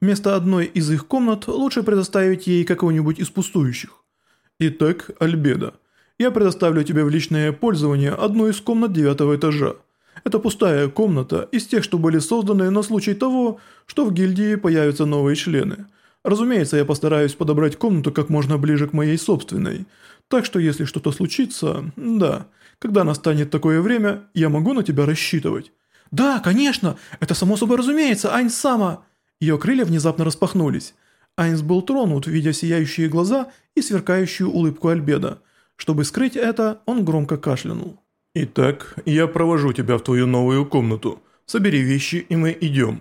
Вместо одной из их комнат лучше предоставить ей какого-нибудь из пустующих. Итак, Альбеда, я предоставлю тебе в личное пользование одну из комнат девятого этажа. Это пустая комната из тех, что были созданы на случай того, что в гильдии появятся новые члены. Разумеется, я постараюсь подобрать комнату как можно ближе к моей собственной. Так что если что-то случится, да, когда настанет такое время, я могу на тебя рассчитывать. Да, конечно, это само собой разумеется, Ань сама. Ее крылья внезапно распахнулись. Айнс был тронут, видя сияющие глаза и сверкающую улыбку Альбеда. Чтобы скрыть это, он громко кашлянул. «Итак, я провожу тебя в твою новую комнату. Собери вещи, и мы идем».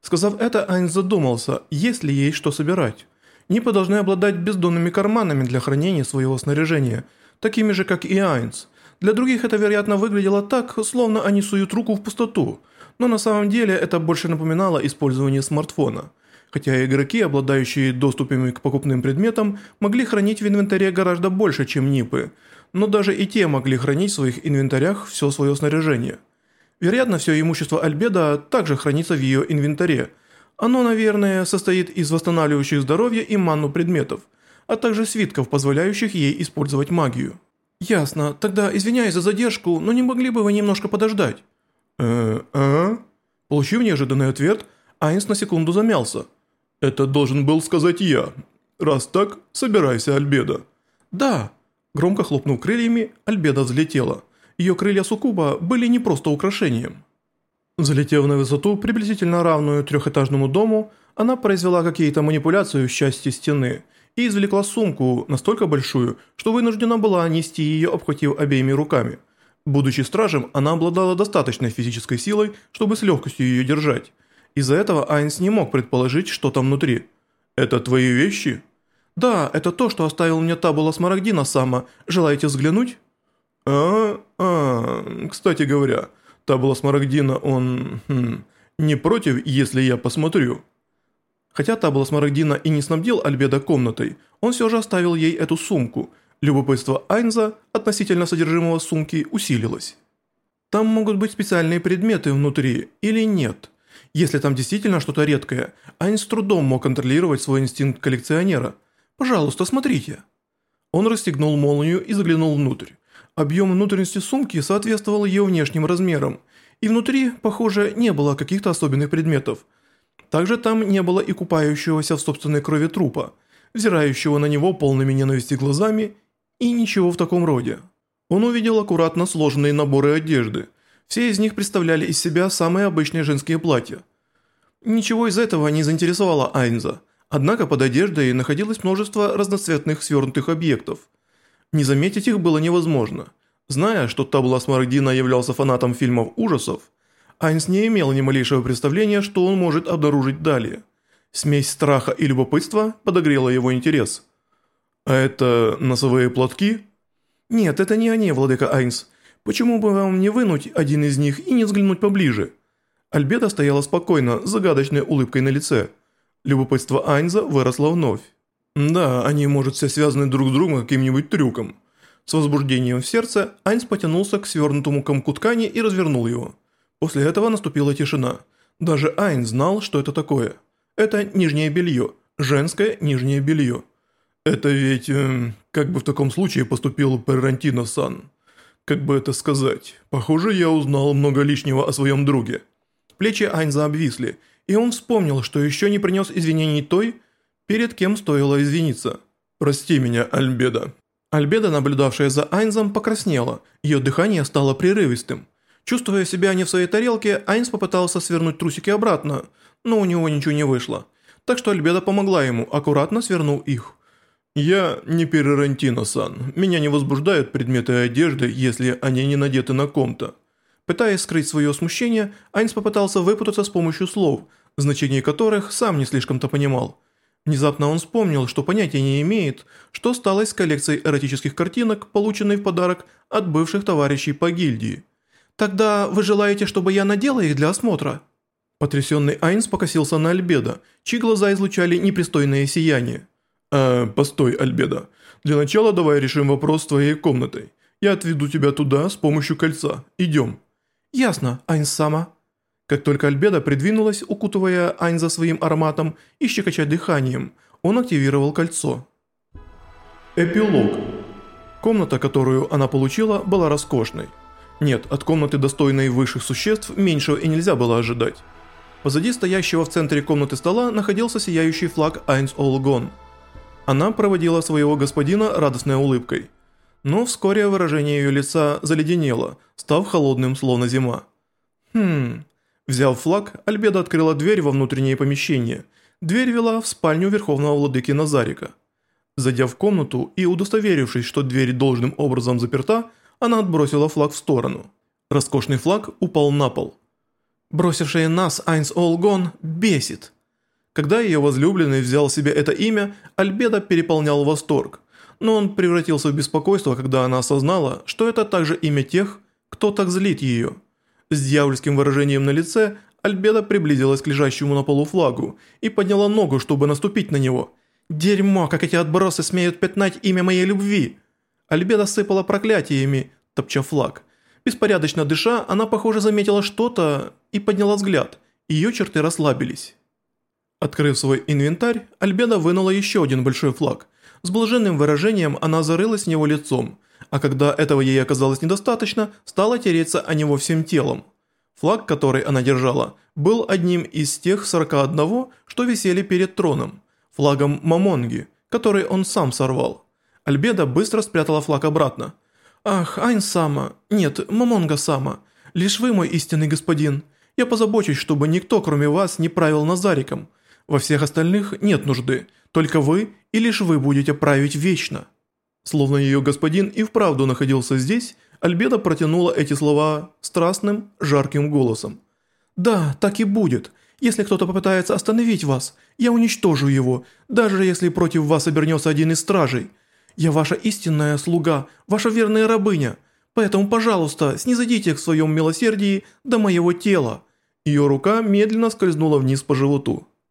Сказав это, Айнс задумался, есть ли ей что собирать. Нипы должны обладать бездонными карманами для хранения своего снаряжения, такими же, как и Айнс. Для других это, вероятно, выглядело так, словно они суют руку в пустоту, но на самом деле это больше напоминало использование смартфона. Хотя игроки, обладающие доступами к покупным предметам, могли хранить в инвентаре гораздо больше, чем Нипы, но даже и те могли хранить в своих инвентарях все свое снаряжение. Вероятно, все имущество Альбеда также хранится в ее инвентаре. Оно, наверное, состоит из восстанавливающих здоровье и манну предметов, а также свитков, позволяющих ей использовать магию. «Ясно. Тогда извиняюсь за задержку, но не могли бы вы немножко подождать?» «Э, а?» Получив неожиданный ответ, Айнс на секунду замялся. «Это должен был сказать я. Раз так, собирайся, Альбеда». «Да». Громко хлопнув крыльями, Альбеда взлетела. Ее крылья Сукуба были не просто украшением. Залетев на высоту, приблизительно равную трехэтажному дому, она произвела какие-то манипуляции в части стены и извлекла сумку, настолько большую, что вынуждена была нести ее, обхватив обеими руками. Будучи стражем, она обладала достаточной физической силой, чтобы с легкостью ее держать. Из-за этого Айнс не мог предположить, что там внутри. «Это твои вещи?» «Да, это то, что оставил мне Табула Смарагдина Сама. Желаете взглянуть?» А, а, кстати говоря, Табла Смарагдина, он... Хм, не против, если я посмотрю?» Хотя Табла Смарагдина и не снабдил Альбеда комнатой, он все же оставил ей эту сумку. Любопытство Айнза относительно содержимого сумки усилилось. Там могут быть специальные предметы внутри или нет. Если там действительно что-то редкое, Айнс с трудом мог контролировать свой инстинкт коллекционера. «Пожалуйста, смотрите». Он расстегнул молнию и заглянул внутрь. Объем внутренности сумки соответствовал ее внешним размерам, и внутри, похоже, не было каких-то особенных предметов. Также там не было и купающегося в собственной крови трупа, взирающего на него полными ненависти глазами, и ничего в таком роде. Он увидел аккуратно сложенные наборы одежды. Все из них представляли из себя самые обычные женские платья. Ничего из этого не заинтересовало Айнза, однако под одеждой находилось множество разноцветных свернутых объектов – не заметить их было невозможно. Зная, что Табла Смарагдина являлся фанатом фильмов ужасов, Айнс не имел ни малейшего представления, что он может обнаружить далее. Смесь страха и любопытства подогрела его интерес. «А это носовые платки?» «Нет, это не они, владыка Айнс. Почему бы вам не вынуть один из них и не взглянуть поближе?» Альбеда стояла спокойно, с загадочной улыбкой на лице. Любопытство Айнза выросло вновь. Да, они, может, все связаны друг с другом каким-нибудь трюком. С возбуждением в сердце Айнс потянулся к свернутому комку ткани и развернул его. После этого наступила тишина. Даже Айнс знал, что это такое. Это нижнее белье, женское нижнее белье. Это ведь... Э, как бы в таком случае поступил Перрантино-сан? Как бы это сказать? Похоже, я узнал много лишнего о своем друге. Плечи Айнза обвисли, и он вспомнил, что еще не принес извинений той, перед кем стоило извиниться. «Прости меня, Альбеда». Альбеда, наблюдавшая за Айнзом, покраснела, ее дыхание стало прерывистым. Чувствуя себя не в своей тарелке, Айнс попытался свернуть трусики обратно, но у него ничего не вышло. Так что Альбеда помогла ему, аккуратно свернув их. «Я не Перерантино-сан. Меня не возбуждают предметы одежды, если они не надеты на ком-то». Пытаясь скрыть свое смущение, Айнс попытался выпутаться с помощью слов, значение которых сам не слишком-то понимал. Внезапно он вспомнил, что понятия не имеет, что стало с коллекцией эротических картинок, полученной в подарок от бывших товарищей по гильдии. «Тогда вы желаете, чтобы я надела их для осмотра?» Потрясенный Айнс покосился на Альбеда, чьи глаза излучали непристойное сияние. «Э, постой, Альбеда. Для начала давай решим вопрос с твоей комнатой. Я отведу тебя туда с помощью кольца. Идем». «Ясно, Айнс-сама». Как только Альбеда придвинулась, укутывая Айнза своим ароматом и щекоча дыханием, он активировал кольцо. Эпилог. Комната, которую она получила, была роскошной. Нет, от комнаты, достойной высших существ, меньшего и нельзя было ожидать. Позади стоящего в центре комнаты стола находился сияющий флаг Айнс Олгон. Она проводила своего господина радостной улыбкой. Но вскоре выражение ее лица заледенело, став холодным словно зима. Хм... Взяв флаг, Альбеда открыла дверь во внутреннее помещение. Дверь вела в спальню Верховного Владыки Назарика. Зайдя в комнату и удостоверившись, что дверь должным образом заперта, она отбросила флаг в сторону. Роскошный флаг упал на пол. Бросившая нас Айнс Олгон бесит. Когда ее возлюбленный взял себе это имя, Альбеда переполнял восторг, но он превратился в беспокойство, когда она осознала, что это также имя тех, кто так злит ее. С дьявольским выражением на лице Альбеда приблизилась к лежащему на полу флагу и подняла ногу, чтобы наступить на него. «Дерьмо, как эти отбросы смеют пятнать имя моей любви!» Альбеда сыпала проклятиями, топча флаг. Беспорядочно дыша, она, похоже, заметила что-то и подняла взгляд. Ее черты расслабились. Открыв свой инвентарь, Альбеда вынула еще один большой флаг. С блаженным выражением она зарылась в него лицом, а когда этого ей оказалось недостаточно, стала тереться о него всем телом. Флаг, который она держала, был одним из тех 41, что висели перед троном, флагом Мамонги, который он сам сорвал. Альбеда быстро спрятала флаг обратно. «Ах, Айн-сама, нет, Мамонга-сама, лишь вы мой истинный господин. Я позабочусь, чтобы никто, кроме вас, не правил Назариком. Во всех остальных нет нужды, только вы и лишь вы будете править вечно». Словно ее господин и вправду находился здесь, Альбеда протянула эти слова страстным, жарким голосом. «Да, так и будет. Если кто-то попытается остановить вас, я уничтожу его, даже если против вас обернется один из стражей. Я ваша истинная слуга, ваша верная рабыня, поэтому, пожалуйста, снизойдите к своем милосердии до моего тела». Ее рука медленно скользнула вниз по животу.